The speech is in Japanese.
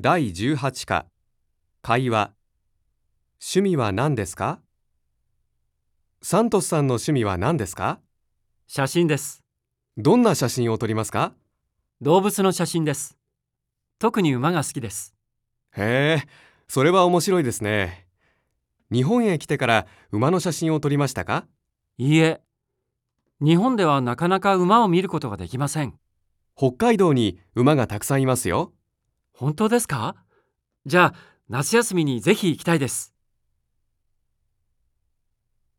第18課会話趣味は何ですか？サントスさんの趣味は何ですか？写真です。どんな写真を撮りますか？動物の写真です。特に馬が好きです。へえ、それは面白いですね。日本へ来てから馬の写真を撮りましたか？いいえ、日本ではなかなか馬を見ることができません。北海道に馬がたくさんいますよ。本当ですか？じゃあ、夏休みにぜひ行きたいです。